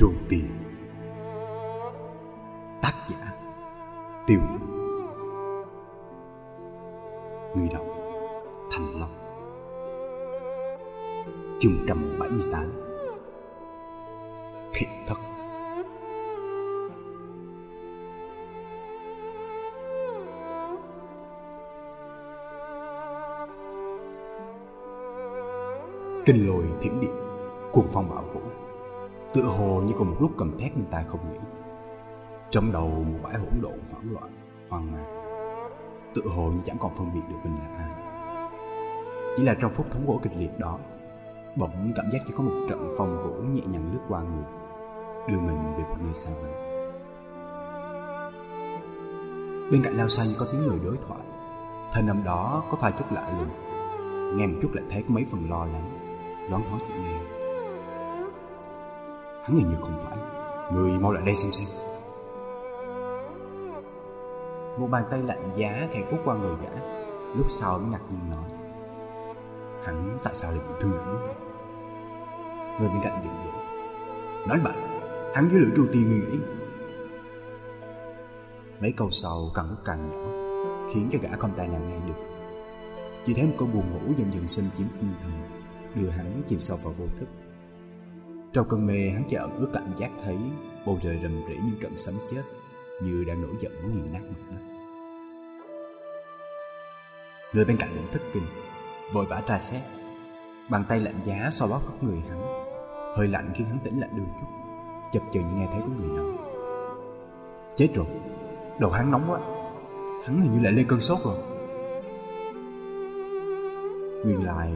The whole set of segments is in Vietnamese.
trồn Tiền Tác giả Tiêu Người đọc Thành Long. Chương 178 cầm thét nên tai không nghĩ Trong đầu một bãi hỗn độn hoảng loạn, Hoang mang. Tự hồ như chẳng còn phân biệt được mình là ai. Chỉ là trong phút thống gỗ kịch liệt đó, Bỗng cảm giác như có một trận phong vũ nhẹ nhàng lướt qua người, Đưa mình về một nơi xa vời. Bên cạnh lao xanh có tiếng người đối thoại, thời năm đó có vài chút lạ lùng. Nghe một chút lại thấy có mấy phần lo lắng Loáng thoáng chuyện nghe Hắn hình như không phải. Người mau lại đây xem xem. Một bàn tay lạnh giá khẽ phút qua người gã. Lúc sau mới ngạc nhiên nói, Hắn tại sao lại bị thương nặng như vậy? Người bên cạnh giận dữ, Nói bậy, Hắn với lưỡi tru tiên người nghĩ Mấy câu sau càng lúc càng nhỏ, Khiến cho gã không tài nào nghe được. Chỉ thấy một cơn buồn ngủ dần dần sinh chiếm tinh thần, Đưa hắn chìm sâu vào vô thức. Trong cơn mê, hắn chỉ ẩn ước cảm giác thấy Bầu trời rầm rỉ như trận sấm chết Như đang nổi giận muốn nghiền nát mặt đất. Người bên cạnh cũng thất kinh, Vội vã tra xét. Bàn tay lạnh giá xoa bóp khắp người hắn. Hơi lạnh khiến hắn tỉnh lại đôi chút, Chập chừng nghe thấy có người nói. Chết rồi, Đầu hắn nóng quá, Hắn hình như lại lên cơn sốt rồi. Nguyên lại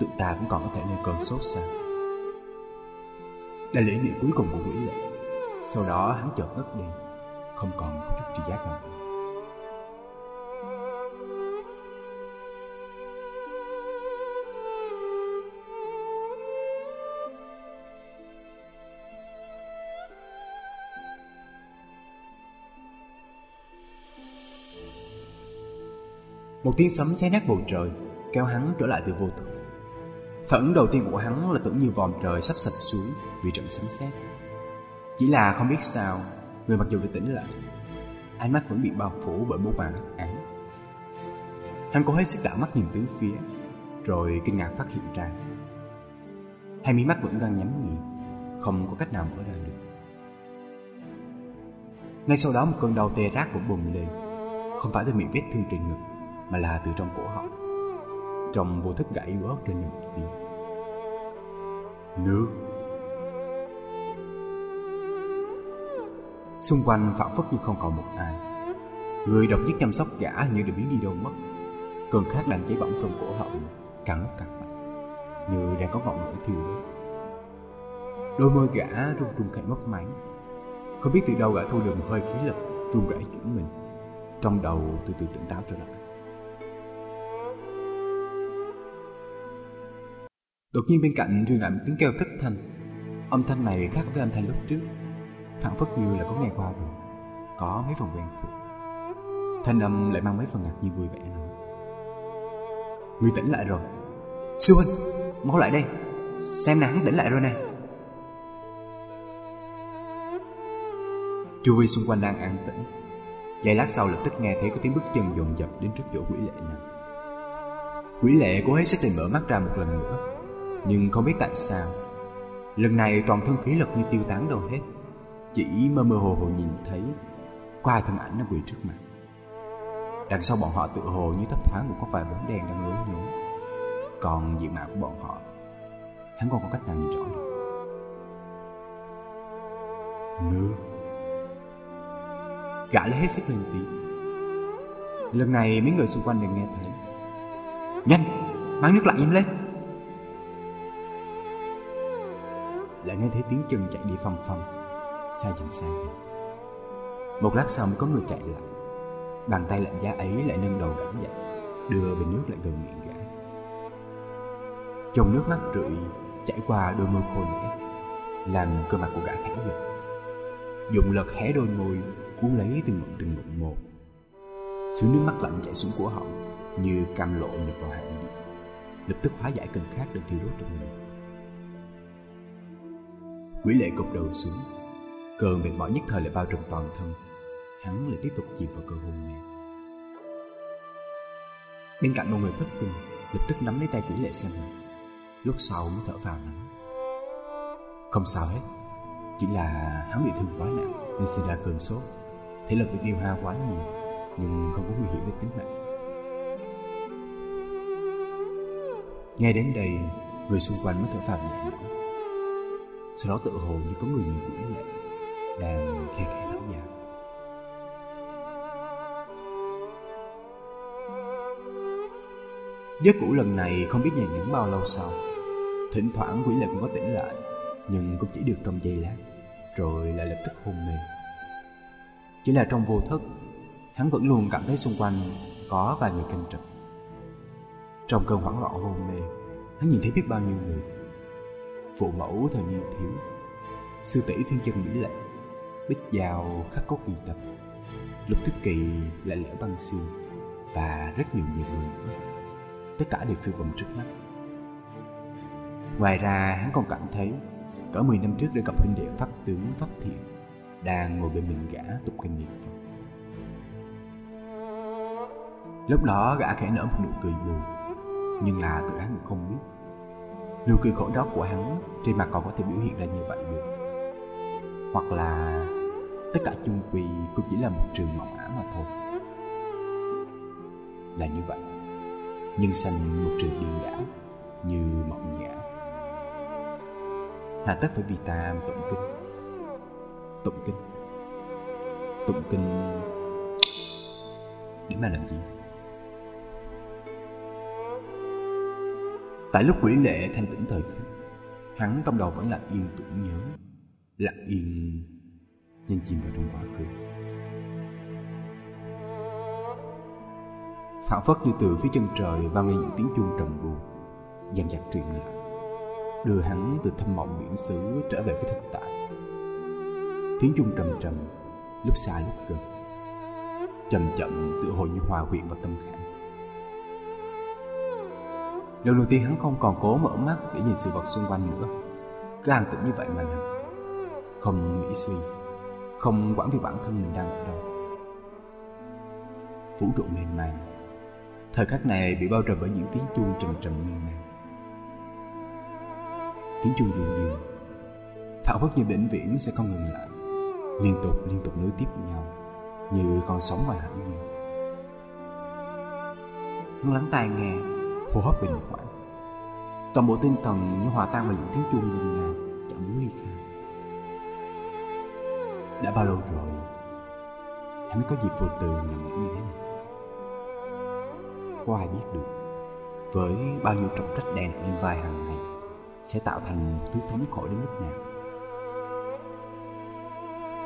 Tự ta cũng còn có thể lên cơn sốt sao? Là lễ nghị cuối cùng của quỷ lệ. Sau đó, hắn chợt ngất đi. Không còn có chút tri giác nào nữa. Một tiếng sấm xé nát bầu trời, Kéo hắn trở lại từ vô tận. Phản ứng đầu tiên của hắn là tưởng như vòm trời sắp sập xuống Vì trận sấm sét. Chỉ là không biết sao, Người mặc dù đã tỉnh lại, Ánh mắt vẫn bị bao phủ bởi một màn hắc ám. Hắn cố hết sức đảo mắt nhìn tứ phía, Rồi kinh ngạc phát hiện ra. Hai mí mắt vẫn đang nhắm nghiền, Không có cách nào mở ra được. Ngay sau đó một cơn đau tê rát cũng bùng lên, Không phải từ miệng vết thương trên ngực, mà là từ trong cổ họng. Trong vô thức gãy ớt trên niềm tiếng. Nước. Xung quanh phản phất như không còn một ai. Người độc nhất chăm sóc gã như đã biến đi đâu mất. Cơn khát đang cháy bỏng trong cổ họng Càng lúc càng mạnh Như đang có ngọn lửa thiêu đốt. Đôi môi gã run run khẽ mất máy Không biết từ đâu gã thu được một hơi khí lực, Run rẩy chuyển mình. Trong đầu từ từ tỉnh táo trở lại. Đột nhiên bên cạnh truyền lại một tiếng kêu thất thanh. Âm thanh này khác với âm thanh lúc trước Phản phất như là có nghe qua rồi Có mấy phần quen thuộc. Thanh âm lại mang mấy phần ngạc nhiên vui vẻ nữa. Người tỉnh lại rồi. Sư huynh, mau lại đây. Xem nè hắn tỉnh lại rồi nè. Chu vi xung quanh đang an tĩnh. Giây lát sau lập tức nghe thấy có tiếng bước chân dồn dập đến trước chỗ quỷ lệ nằm Quỷ lệ cố hết sức để mở mắt ra một lần nữa nhưng không biết tại sao Lần này toàn thân khí lực như tiêu tán đâu hết. Chỉ mơ mơ hồ hồ nhìn thấy Có hai thân ảnh nó quỳ trước mặt. Đằng sau bọn họ tự hồ như thấp thoáng một có vài bóng đèn đang lối nhố Còn diện mạo của bọn họ Hắn còn có cách nào nhìn rõ được. Nước Gã lấy hết sức lên tiếng. Lần này mấy người xung quanh đều nghe thấy. Nhanh, mang nước lạnh nhanh lên. Lại nghe thấy tiếng chân chạy đi phầm phầm xa dần xa dần. Một lát sau mới có người chạy lại. Bàn tay lạnh giá ấy lại nâng đầu gã dậy, đưa bình nước lại gần miệng gã. Dòng nước mắt rượi chảy qua đôi môi khô nẻ, làm cơ mặt của gã khẽ giật. Dùng lật hé đôi môi uống lấy từng ngụm từng ngụm một. Xứ nước mắt lạnh chảy xuống cổ họng, như cam lộ nhập vào hạng lập tức hóa giải cơn khát được thiêu đốt trong người Quỷ lệ gục đầu xuống. Cơn mệt mỏi nhất thời lại bao trùm toàn thân. Hắn lại tiếp tục chìm vào cơn hôn mê. Bên cạnh một người thất kinh Lập tức nắm lấy tay quỷ lệ xem lại. Lúc sau mới thở vào nắm Không sao hết, Chỉ là hắn bị thương quá nặng Nên sinh ra cơn sốt. Thể lực bị tiêu hao quá nhiều, Nhưng không có nguy hiểm đến tính mạng. Nghe đến đây, Người xung quanh mới thở phào nhẹ nhõm. Sau đó tự hồ như có người nhìn quỷ lệ Đang khe khẽ thở dài Giấc ngủ lần này không biết nhàn nhẫn bao lâu sau. Thỉnh thoảng quỷ lệ cũng có tỉnh lại, Nhưng cũng chỉ được trong giây lát, Rồi lại lập tức hôn mê. Chỉ là trong vô thức, Hắn vẫn luôn cảm thấy xung quanh Có vài người canh trực. Trong cơn hoảng loạn hôn mê, Hắn nhìn thấy biết bao nhiêu người Phụ mẫu thời niên thiếu. Sư tỷ thiên chân mỹ lệ, Bích dao khắc có kỳ tập. Lục thức kỳ lại lẽo băng xương Và rất nhiều nhiều người nữa. Tất cả đều phiêu bồng trước mắt. Ngoài ra, hắn còn cảm thấy Cỡ 10 năm trước đã gặp huynh đệ pháp tướng pháp thiện Đang ngồi bên mình gã tục kinh niệm Phật. Lúc đó gã khẽ nở một nụ cười buồn, Nhưng là tự hắn cũng không biết. Nụ cười khổ đó của hắn Trên mặt còn có thể biểu hiện ra như vậy được. Hoặc là Tất cả chung quy cũng chỉ là một trường mộng ảo mà thôi. Là như vậy. Nhưng sanh một trường điên đảo Như mộng nhã. Hà tất phải vì ta tụng kinh. Tụng kinh. Tụng kinh Để mà làm gì? Tại lúc quỷ lệ thanh tĩnh thời khắc, Hắn trong đầu vẫn lặng yên tưởng nhớ Lặng yên nhân chìm vào trong quá khứ. Phản phất như từ phía chân trời vang lên những tiếng chuông trầm buồn Dàn dặt truyền lại, Đưa hắn từ thâm mộng biển xứ trở về với thực tại. Tiếng chuông trầm trầm, Lúc xa lúc gần, Chậm chậm tự hồi như hòa quyện vào tâm khảm. Lần đầu tiên hắn không còn cố mở mắt để nhìn sự vật xung quanh nữa. Cứ an tĩnh như vậy mà nằm Không nghĩ suy Không quản vì bản thân mình đang ở đâu. Vũ trụ mềm màng, Thời khắc này bị bao trùm bởi những tiếng chuông trầm trầm mềm màng. Tiếng chuông dường dường Phản phất như vĩnh viễn sẽ không ngừng lại. Liên tục liên tục nối tiếp nhau Như con sóng ngoài hải dương Hắn lắng tai nghe hô hấp bình hoãn toàn bộ tinh thần như hòa tan vào những tiếng chuông ngân nga chẳng muốn ly khai. Đã bao lâu rồi em mới có dịp vô từ nằm nghĩ thế này? Có ai biết được, với bao nhiêu trọng trách đèn lên vai hàng ngày, sẽ tạo thành một thứ thống khổ đến mức nào?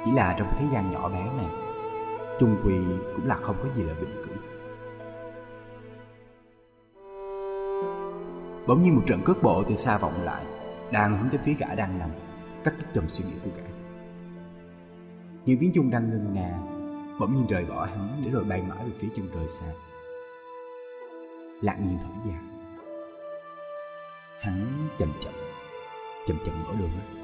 Chỉ là trong cái thế gian nhỏ bé này, chung quy cũng là không có gì là bình cửu Bỗng nhiên một trận cước bộ từ xa vọng lại, Đang hướng tới phía gã đang nằm, Cắt đứt dòng suy nghĩ của gã. Những tiếng chung đang ngân nga, Bỗng nhiên rời bỏ hắn, Để rồi bay mãi về phía chân trời xa. Lặng nhiên thở dài. Hắn chậm chậm Chậm chậm mở đường mắt.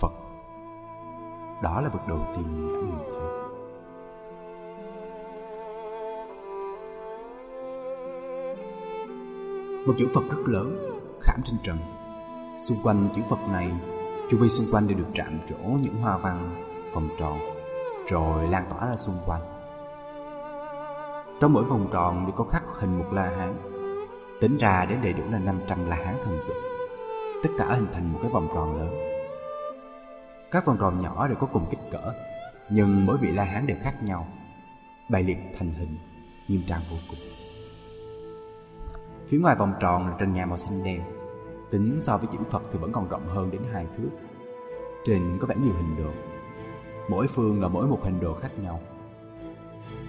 Phật. Đó là vật đầu tiên gã nhìn thấy. Một chữ Phật rất lớn, khảm trên trần. Xung quanh chữ Phật này, chu vi xung quanh đều được chạm chỗ những hoa văn, vòng tròn, rồi lan tỏa ra xung quanh. Trong mỗi vòng tròn đều có khắc hình một la hán. Tính ra đến đầy đủ là 500 la hán thần tượng. Tất cả hình thành một cái vòng tròn lớn. Các vòng tròn nhỏ đều có cùng kích cỡ, nhưng mỗi vị la hán đều khác nhau, bài liệt thành hình, nghiêm trang vô cùng. Phía ngoài vòng tròn là trần nhà màu xanh đen. Tính so với chữ Phật thì vẫn còn rộng hơn đến hai thước. Trên có vẻ nhiều hình đồ. Mỗi phương là mỗi một hình đồ khác nhau.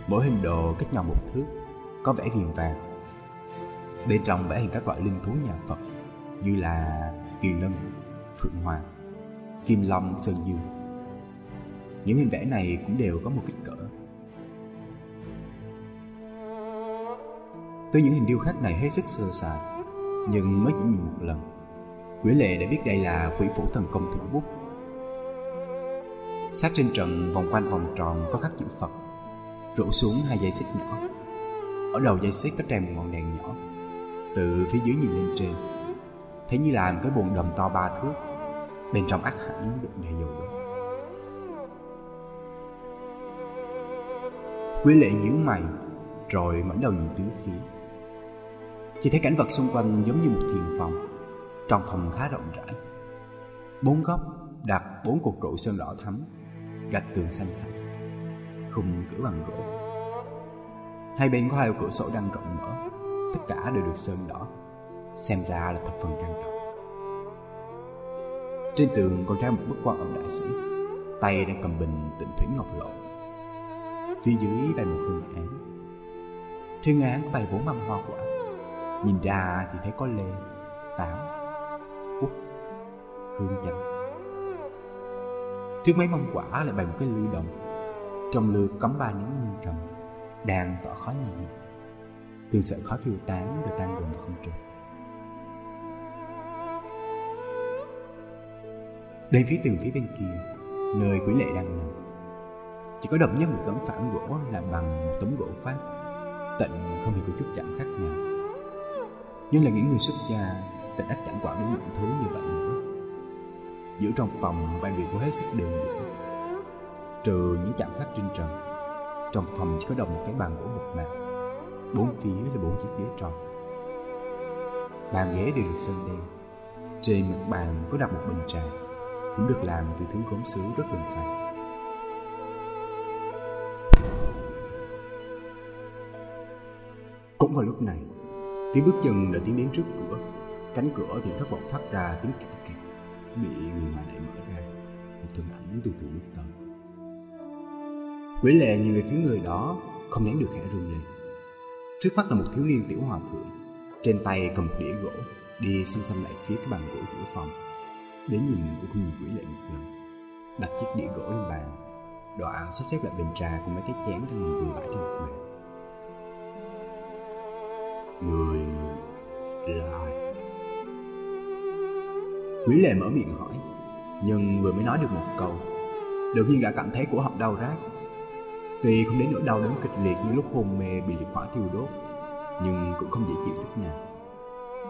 Mỗi hình đồ cách nhau một thước Có vẻ viền vàng. Bên trong vẽ hình các loại linh thú nhà Phật Như là kỳ lân, phượng hoàng, kim long, sơn dương. Những hình vẽ này cũng đều có một kích cỡ Tuy những hình điêu khắc này hết sức sơ sài, Nhưng mới chỉ nhìn một lần. Quỷ lệ đã biết đây là quỷ phủ thần công thượng bút Sát trên trận vòng quanh vòng tròn có khắc chữ Phật. Rủ xuống hai dây xích nhỏ. Ở đầu dây xích có treo một ngọn đèn nhỏ. Từ phía dưới nhìn lên trên, Thấy như là một cái bồn đầm to ba thước. Bên trong ác hẳn được đầy dầu đốt. Quý lệ nhíu mày, Rồi mở đầu nhìn tứ phía. Chỉ thấy cảnh vật xung quanh giống như một thiền phòng. Trong phòng khá rộng rãi. Bốn góc, đặt bốn cột trụ sơn đỏ thắm, Gạch tường xanh thẳm Khung cửa bằng gỗ. Hai bên có hai cửa sổ đang rộng mở. Tất cả đều được sơn đỏ, Xem ra là thập phần trang trọng. Trên tường còn treo một bức quan ông đại sĩ Tay đang cầm bình tịnh thủy ngọc lộ. Phía dưới bày một hương án. Trên án có bày bốn mâm hoa quả. Nhìn ra thì thấy có lê, táo, quất, hương chanh. Trước mấy mâm quả lại bày một cái lư đồng. Trong lư cắm ba nén hương trầm Đang tỏ khói nhẹ nhẹ Từ sợi khói phiêu tán rồi tan dần vào không trung. Đến phía tường phía bên kia Nơi quỷ lệ đang nằm. Chỉ có đậm nhất một tấm phản gỗ làm bằng một tấm gỗ phát Tịnh không hề có chút chạm khác nào. Nhưng là những người xuất gia Tịnh ách chẳng quản đến những thứ như vậy nữa. Giữa trong phòng bàn việc của hết sức đường giản Trừ những chạm khắc trên trần Trong phòng chỉ có đồng một cái bàn gỗ một mặt Bốn phía là bốn chiếc ghế tròn. Bàn ghế đều được sơn đen. Trên mặt bàn có đặt một bình trà cũng được làm từ thứ gốm sứ rất bình phẳng. Cũng vào lúc này, tiếng bước chân đã tiến đến trước cửa. Cánh cửa thì thất vọng phát ra tiếng kẹt kẹt, bị người mà đẩy mở ra. Một thân ảnh từ từ bước tới. Quỷ lệ nhìn về phía người đó, không nén được khẽ run lên. Trước mắt là một thiếu niên tiểu hòa thượng, trên tay cầm một đĩa gỗ, đi xăm xăm lại phía cái bàn gỗ giữa phòng. Đến nhìn cũng không nhìn quỷ lệ một lần Đặt chiếc đĩa gỗ lên bàn Đoạn sắp xếp lại bình trà cùng mấy cái chén đang ngồi vừa vãi trên mặt bàn Người là ai? Quý lệ mở miệng hỏi, Nhưng vừa mới nói được một câu, Đột nhiên gã cảm thấy cổ họng đau rát. Tuy không đến nỗi đau đớn kịch liệt như lúc hôn mê bị liệt hỏa thiêu đốt, Nhưng cũng không dễ chịu chút nào.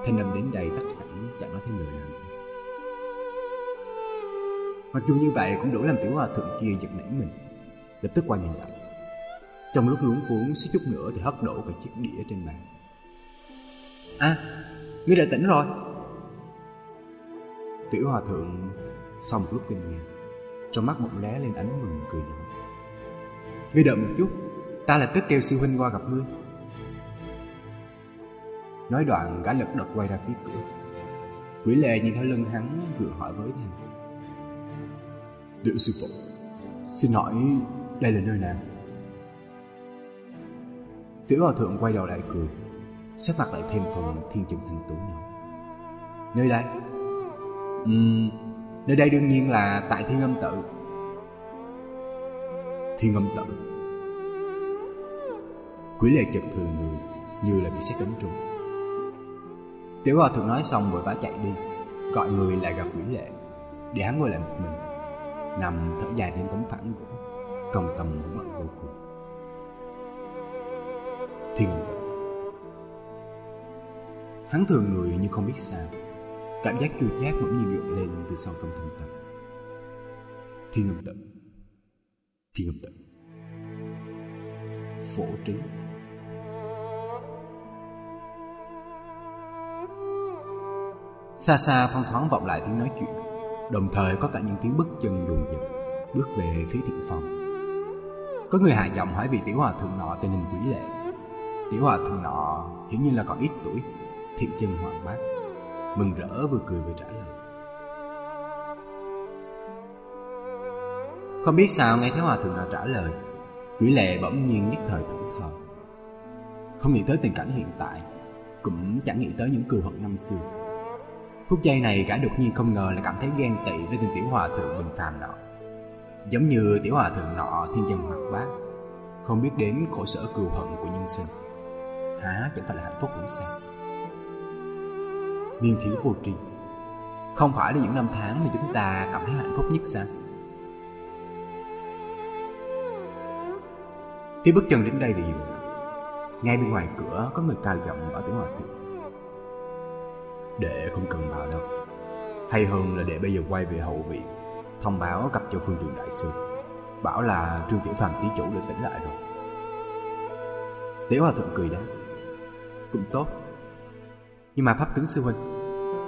Thanh âm đến đây tắt hẳn, chẳng nói thêm lời nào nữa. Mặc dù như vậy cũng đủ làm tiểu hòa thượng kia giật nảy mình, Lập tức quay nhìn lại. Trong lúc luống cuốn suýt chút nữa thì hất đổ cả chiếc đĩa trên bàn. À, ngươi đã tỉnh rồi. Tiểu hòa thượng sau một lúc kinh ngạc Trong mắt bỗng lé lên ánh mừng cười nói Ngươi đợi một chút Ta lập tức kêu sư huynh qua gặp ngươi. Nói đoạn gã lật đật quay ra phía cửa. Quỷ lệ nhìn theo lưng hắn vừa hỏi với theo Tiểu sư phụ Xin hỏi đây là nơi nào? Tiểu hòa thượng quay đầu lại cười Sắc mặt lại thêm phần thiên trùng thành tú nữa. Nơi đây? Uhm, Nơi đây đương nhiên là tại thiên âm tự. Thiên âm tự. Quỷ lệ chật thừa người Như là bị xét đánh trúng. Tiểu hòa thượng nói xong vội vã chạy đi Gọi người lại gặp quỷ lệ Để hắn ngồi lại một mình nằm thở dài trên tấm phản của trong tâm hỗn loạn vô cùng. Hắn thường người như không biết sao. Cảm giác chua chát bỗng nhiên dội lên từ sau trong thâm tâm. Thiên âm tự thiên âm tự phổ trí. Xa xa thoang thoáng vọng lại tiếng nói chuyện. Đồng thời có cả những tiếng bước chân dồn dập, Bước về phía thiện phòng Có người hạ giọng hỏi vị tiểu hòa thượng nọ tên hình quỷ lệ. Tiểu hòa thượng nọ hiển nhiên là còn ít tuổi. Thiện chân hoàng bác Mừng rỡ vừa cười vừa trả lời. Không biết sao nghe thấy hòa thượng đã trả lời. Quỷ lệ bỗng nhiên nhất thời thẫn thờ. Không nghĩ tới tình cảnh hiện tại Cũng chẳng nghĩ tới những cừu hận năm xưa. Phút giây này gã đột nhiên không ngờ là cảm thấy ghen tị với tên tiểu hòa thượng bình phàm nọ. Giống như tiểu hòa thượng nọ thiên chân hoàng bát. Không biết đến khổ sở cừu hận của nhân sinh. Hả, chẳng phải là hạnh phúc cũng sao? Niên thiếu vô tri. Không phải là những năm tháng mà chúng ta cảm thấy hạnh phúc nhất sao? Tiếng bước chân đến đây thì dừng Ngay bên ngoài cửa có người cao giọng ở tiếng ngoài kia để không cần vào đâu. Hay hơn là để bây giờ quay về hậu viện, Thông báo cặp cho phương trường đại sư. Bảo là Trương Tiểu Phàm tí chủ đã tỉnh lại rồi. Tiểu Hòa Thượng cười đáp. Cũng tốt. Nhưng mà Pháp tướng Sư Huynh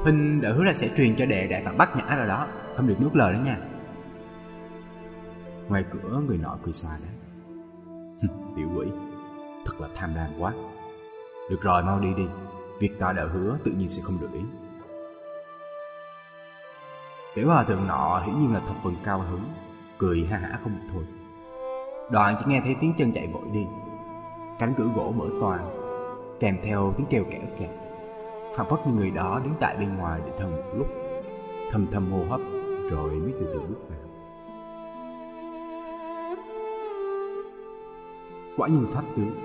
Huynh đã hứa là sẽ truyền cho đệ đại phản bắt nhã rồi đó, Không được nuốt lời đó nha. Ngoài cửa, người nọ cười xòa đấy Tiểu quỷ, Thật là tham lam quá. Được rồi, mau đi đi, Việc ta đã hứa tự nhiên sẽ không được ý. Tiểu hòa thượng nọ hiển nhiên là thập phần cao hứng, Cười ha hả không thôi. Đoạn chỉ nghe thấy tiếng chân chạy vội đi, Cánh cửa gỗ mở toàn Kèm theo tiếng kêu kẹo kẹt phản phất như người đó đứng tại bên ngoài để thầm một lúc Thầm thầm hô hấp, Rồi mới từ từ bước vào. Quả nhiên pháp tướng.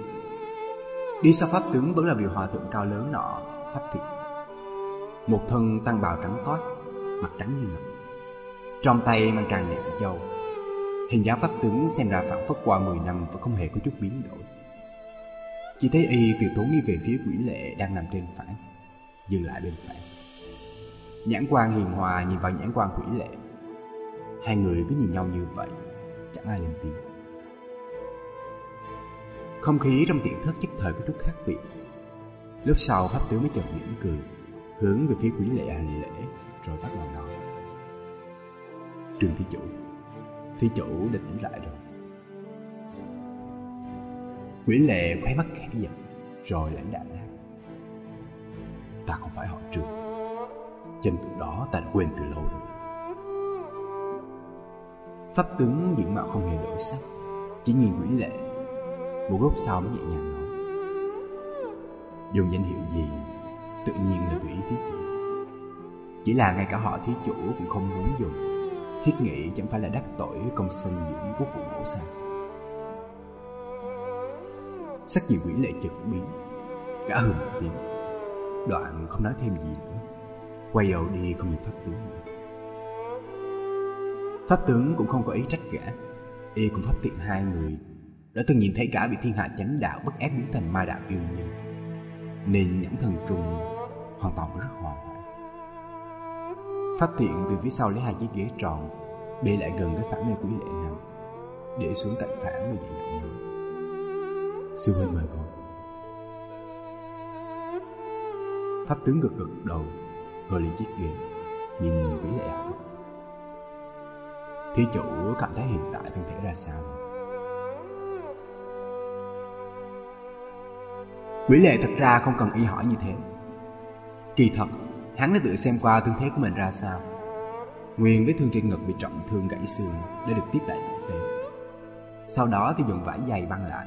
Đi sau pháp tướng vẫn là vị hòa thượng cao lớn nọ, Pháp thiện Một thân tăng bào trắng toát, Mặt trắng như ngọc. Trong tay mang tràn niệm châu. Hình dáng pháp tướng xem ra phản phất qua 10 năm Và không hề có chút biến đổi. Chỉ thấy y từ tốn đi về phía quỷ lệ Đang nằm trên phản. Dừng lại bên phải. Nhãn quan hiền hòa nhìn vào nhãn quan quỷ lệ. Hai người cứ nhìn nhau như vậy, Chẳng ai lên tiếng. Không khí trong tiện thất nhất thời có chút khác biệt. Lúc sau, pháp tướng mới chợt mỉm cười, Hướng về phía quỷ lệ hành lễ, Rồi bắt đầu nói. Trường thí chủ Thí chủ đã tỉnh lại rồi. Quỷ lệ khoái mắt khẽ giật, Rồi lãnh đạm Ta không phải họ trường Chân từ đó ta đã quên từ lâu rồi. Pháp tướng diện mạo không hề đổi sắc, Chỉ nhìn quỷ lệ. Một lúc sau mới nhẹ nhàng nói. Dùng danh hiệu gì, Tự nhiên là tùy ý thí chủ. Chỉ là ngay cả họ thí chủ cũng không muốn dùng. Thiết nghĩ chẳng phải là đắc tội công sinh dưỡng của phụ mẫu sao? Sắc diện quỷ lệ chợt biến, Cả hừng tiếng. Đoạn không nói thêm gì nữa. Quay đầu đi không nhìn pháp tướng nữa. Pháp tướng cũng không có ý trách gã. Y cũng pháp thiện hai người đã từng nhìn thấy cả bị thiên hạ chánh đạo bức ép biến thành ma đạo yêu nhân. Nên nhẫn thần trùng hoàn toàn rất hoàn hoạn pháp thiện từ phía sau lấy hai chiếc ghế tròn, để lại gần cái phản nơi quý lệ nằm, để xuống cạnh phản và dạy giọng nói sư huynh mời con pháp tướng gật gật đầu, ngồi lên chiếc ghế, nhìn quý lệ hỏi thí chủ cảm thấy hiện tại thân thể ra sao? Quỷ lệ thật ra không cần y hỏi như thế. Kỳ thật, Hắn đã tự xem qua thương thế của mình ra sao. Nguyên vết thương trên ngực bị trọng thương gãy xương Đã được tiếp lại tế Sau đó thì dùng vải dày băng lại,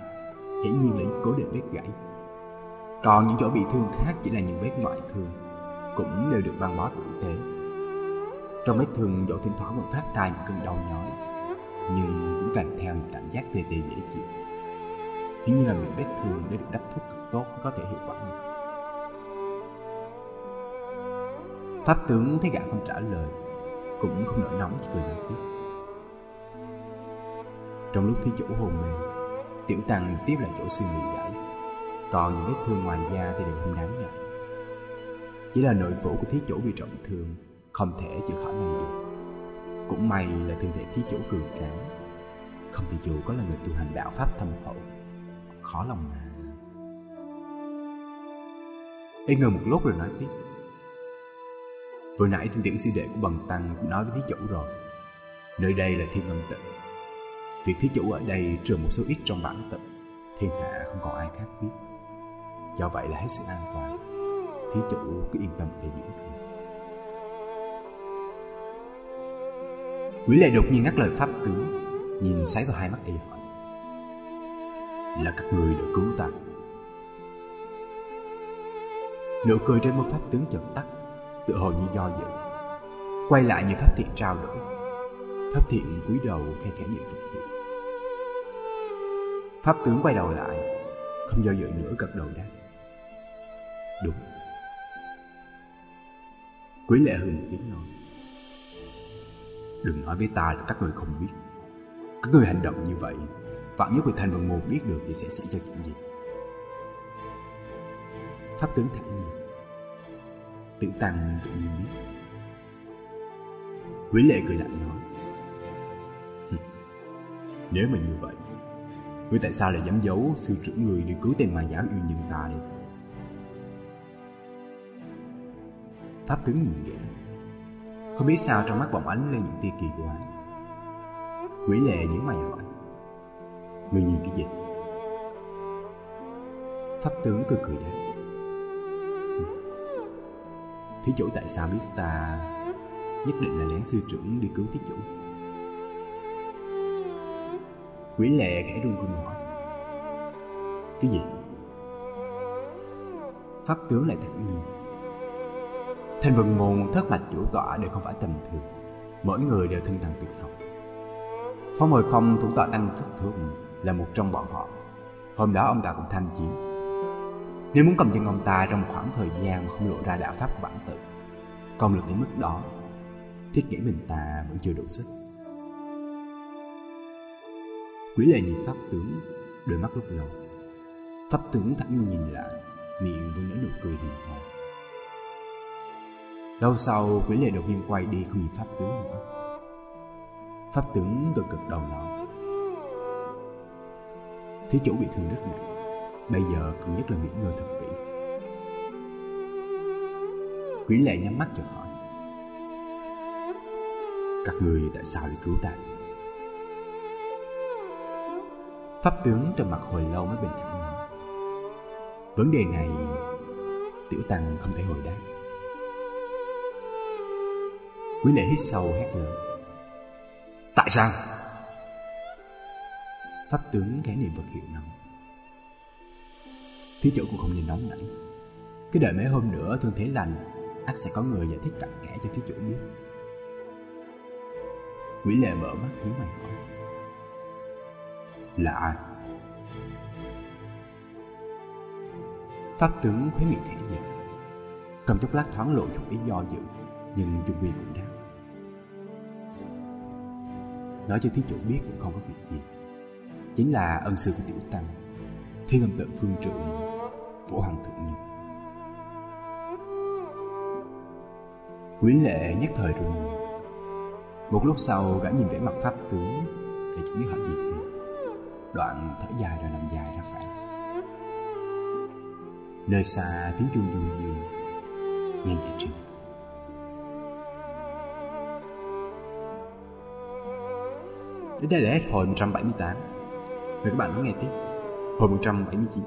Hiển nhiên là cố định vết gãy. Còn những chỗ bị thương khác chỉ là những vết ngoại thương, Cũng đều được băng bó tử tế. Trong vết thương dẫu thỉnh thoảng vẫn phát ra những cơn đau nhói, Nhưng cũng kèm theo một cảm giác tê tê dễ chịu. Hiển nhiên là miệng vết thương để được đắp thuốc cực tốt có thể hiệu quả nhất. Pháp tướng thấy gã không trả lời, Cũng không nổi nóng chỉ cười nói tiếp. Trong lúc thí chủ hồn mê Tiểu tăng tiếp lại chỗ suy nghĩ gãi còn những vết thương ngoài da thì đều không đáng ngại. Chỉ là nội phủ của thí chủ bị trọng thương, Không thể chữa khỏi ngay được. Cũng may là thân thể thí chủ cường tráng, Không thì dù có là người tu hành đạo pháp thâm hậu. Khó lòng mà. Ê, ngờ một lúc rồi nói tiếp. Vừa nãy thiên tiểu sư đệ của Bần Tăng cũng nói với thí chủ rồi. Nơi đây là thiên âm tịnh. Việc thí chủ ở đây trừ một số ít trong bản tịnh, Thiên hạ không còn ai khác biết. Do vậy là hết sự an toàn. Thí chủ cứ yên tâm để dưỡng thương. Quỷ lệ đột nhiên ngắt lời pháp tướng, Nhìn xoáy vào hai mắt y hỏi. Là các người đã cứu ta. Nụ cười trên môi pháp tướng chợt tắt tự hồ như do dự. Quay lại như pháp thiện trao đổi. Pháp thiện cúi đầu khe khẽ niệm phật hiệu. Pháp tướng quay đầu lại, không do dự nữa gật đầu đáp đúng. Quý lệ hừ một tiếng nói, Đừng nói với ta là các người không biết. Các người hành động như vậy, Vạn nhất bị thành và ngô biết được thì sẽ xảy ra chuyện gì? Pháp tướng thẳng nhiên Tiểu tăng tự nhiên biết. Quý lệ cười lạnh nói Nếu mà như vậy, Ngươi tại sao lại dám giấu sư trưởng người đi cứu tên ma giáo yêu nhân ta đi Pháp tướng nhìn ghẻ Không biết sao trong mắt bọn ánh lên những tia kỳ quái. Quỷ lệ những mày hỏi. Người nhìn cái gì? Pháp tướng cười cười đáp. Thí chủ tại sao biết ta Nhất định là lén sư trưởng đi cứu thí chủ? Quỷ lệ khẽ run run hỏi. Cái gì? Pháp tướng lại thẳng nhiên Thanh vân môn thất mạch chủ tọa đều không phải tầm thường. Mỗi người đều thân thằng tuyệt học. Phong Hồi Phong thủ tọa tăng thất thượng là một trong bọn họ. Hôm đó ông ta cũng tham chiến. Nếu muốn cầm chân ông ta trong khoảng thời gian không lộ ra đạo pháp của bản tự Công lực đến mức đó, Thiết nghĩ mình ta vẫn chưa đủ sức. Quý lệ nhìn pháp tướng, Đôi mắt lúc lâu Pháp tướng thẳng như nhìn lại, Miệng vẫn nở nụ cười hiền hòa. Lâu sau, Quý lệ đột nhiên quay đi không nhìn pháp tướng nữa. Pháp tướng gật gật đầu nói Thí chủ bị thương rất nặng, Bây giờ cần nhất là nghỉ ngơi thật kỹ. Quý lệ nhắm mắt chợt hỏi, Các người tại sao lại cứu ta? Pháp tướng trầm mặt hồi lâu mới bình thản nói, Vấn đề này Tiểu Tăng không thể hồi đáp. Quý lệ hít sâu hét lớn Tại sao? Pháp tướng khẽ niệm vật hiệu nóng. Thí chủ cũng không nên nóng nảy Cứ đợi mấy hôm nữa, thương thế lành, ắt sẽ có người giải thích cặn kẽ cho thí chủ biết Quỷ lệ mở mắt hướng mày hỏi Là ai? Pháp tướng khóe miệng khẽ giật Cầm chốc lát thoáng lộ chút ý do dự, Nhưng Trung Quy cũng đáp Nói cho thí chủ biết cũng không có việc gì. Chính là ân sư của tiểu tăng Thiên âm tự phương trưởng Vũ Hoàng Thượng Nhân. Quý lệ nhất thời rồi. Một lúc sau, gã nhìn vẻ mặt pháp tướng, Để chẳng biết hỏi gì thêm. Đoạn thở dài rồi nằm dài ra phải. Nơi xa tiếng chuông du dương, Nghe nhẹ truyền Đến đây là hết hồi 178 Mời các bạn lắng nghe tiếp. Hồi 179